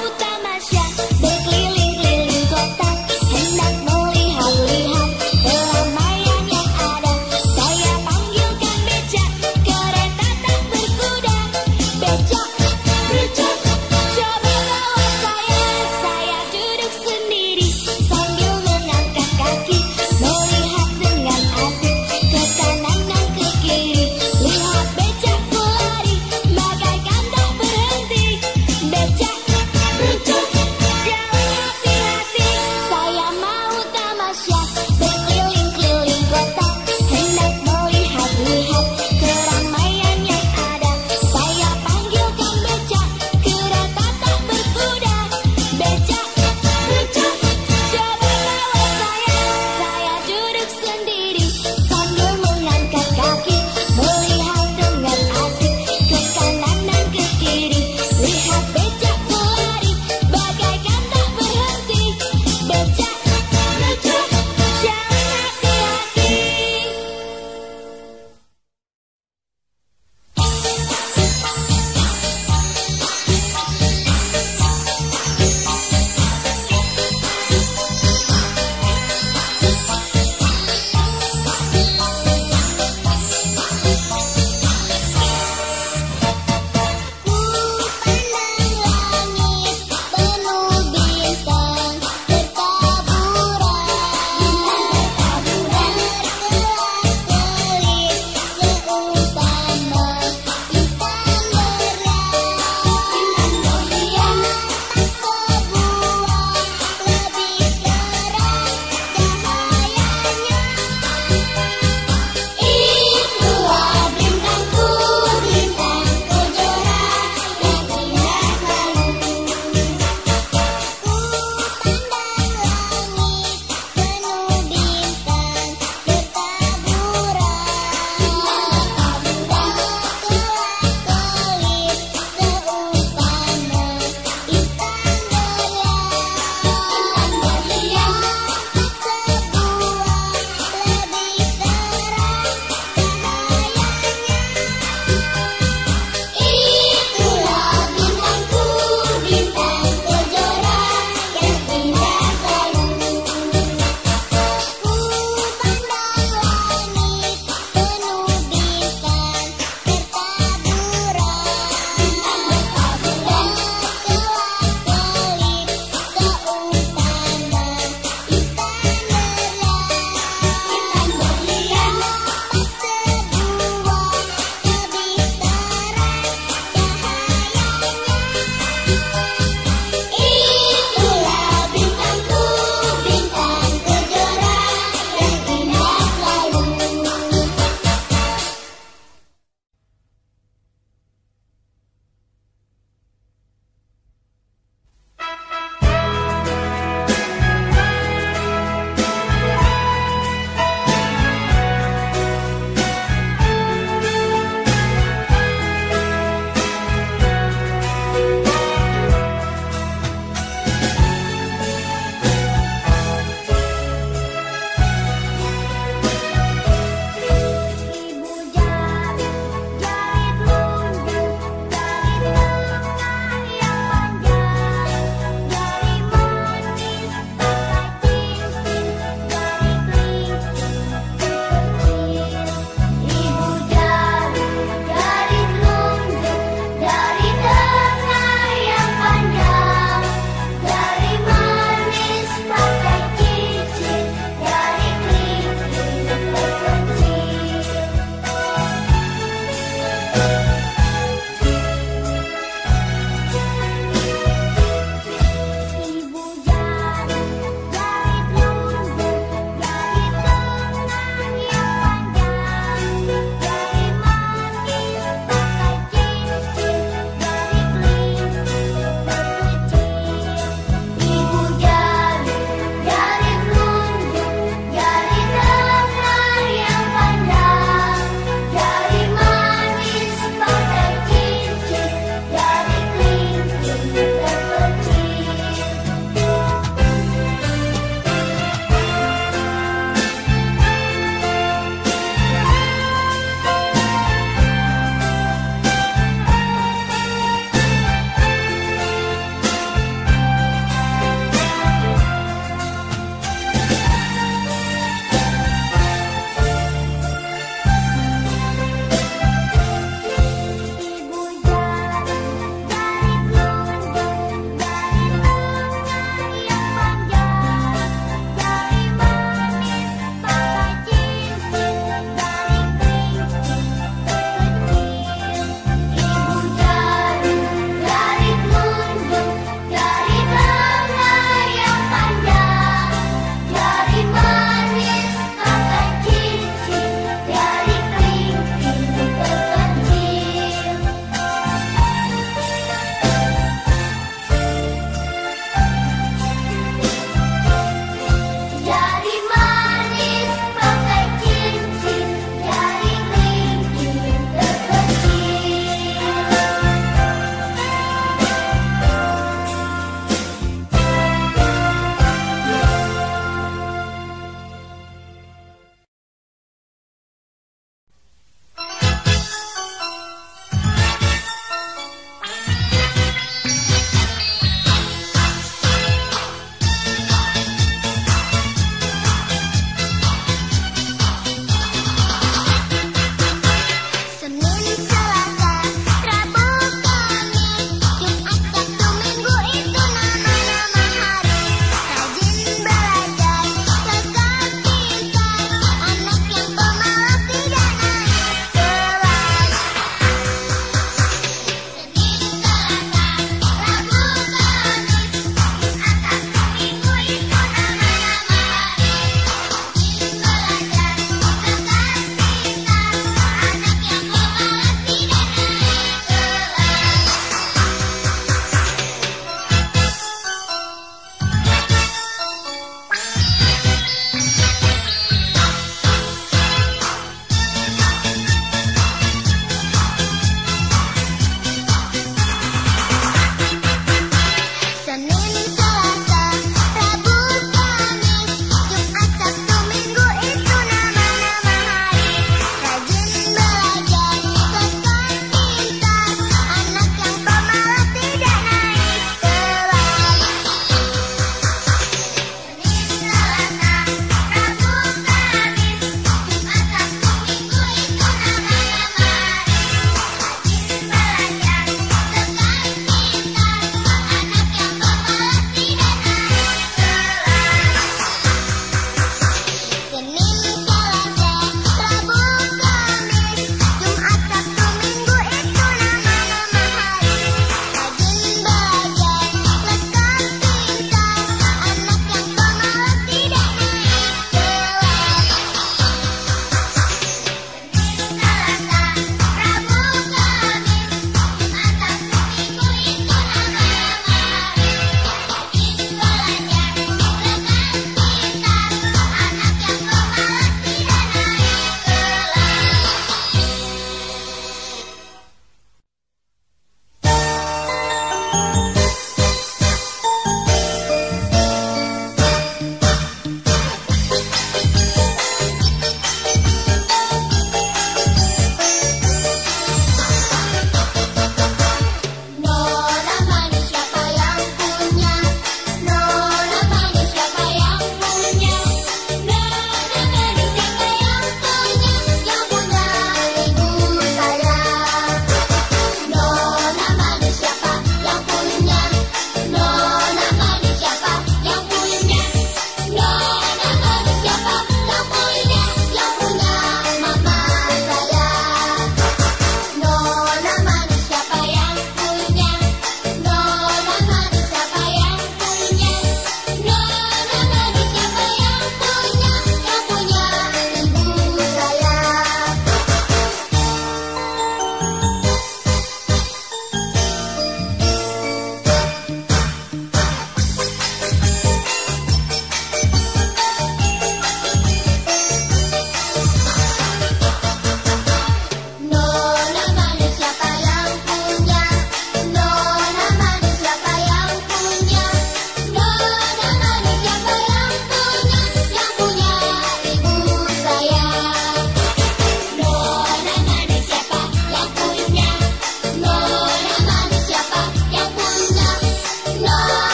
voltar.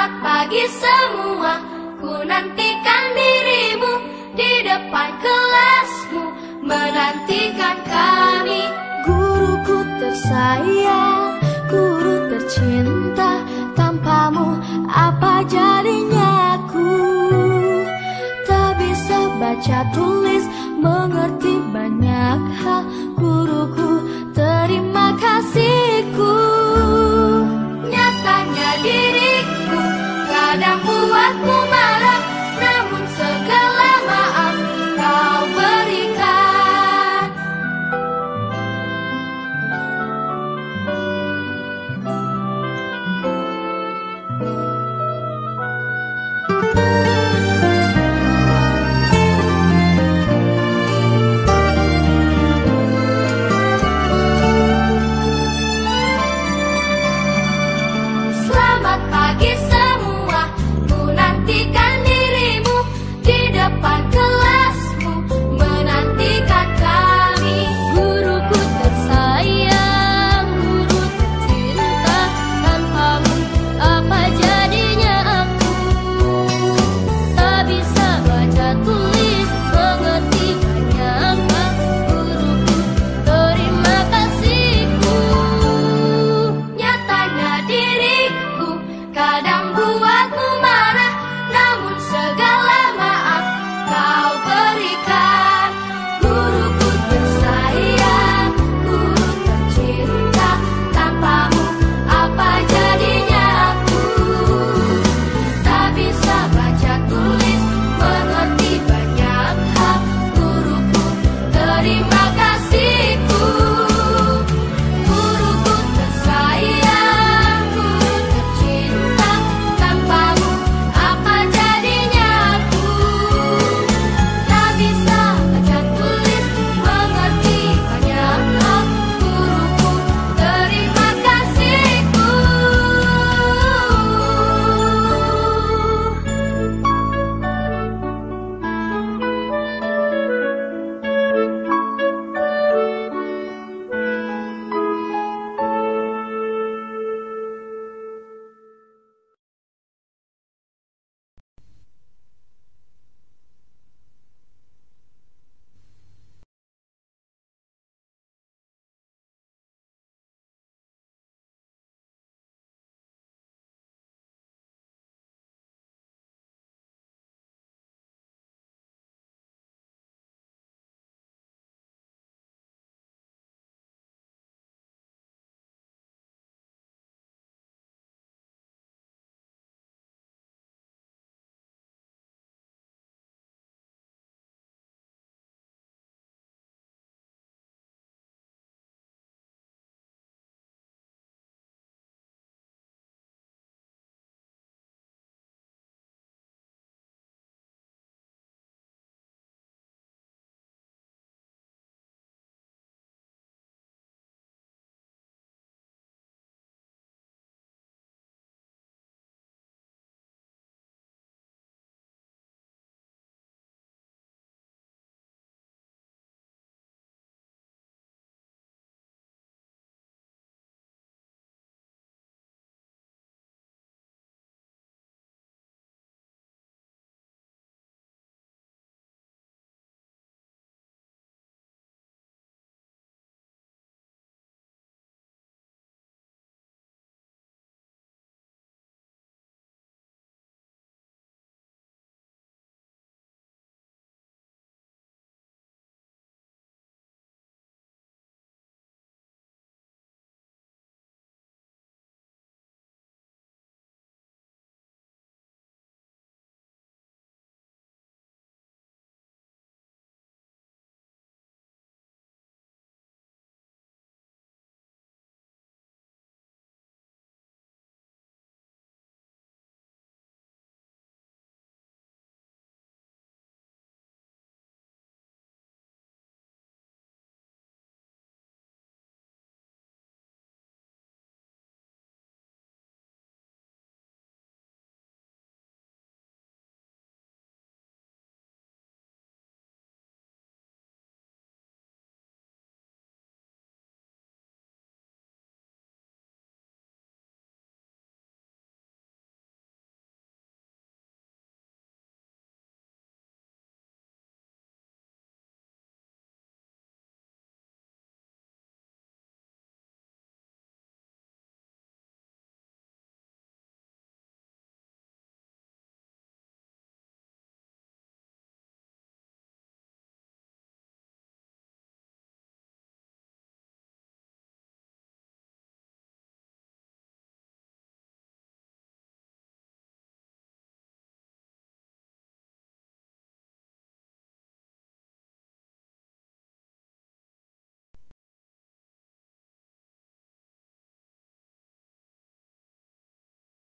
Selamat pagi semua. Ku nantikan dirimu Di depan kelasmu Menantikan kami. Guruku tersayang, guru tercinta Tanpamu apa jadinya aku? Tak bisa baca tulis, mengerti banyak hal. Guruku terima kasihku. Nyatanya diriku Aku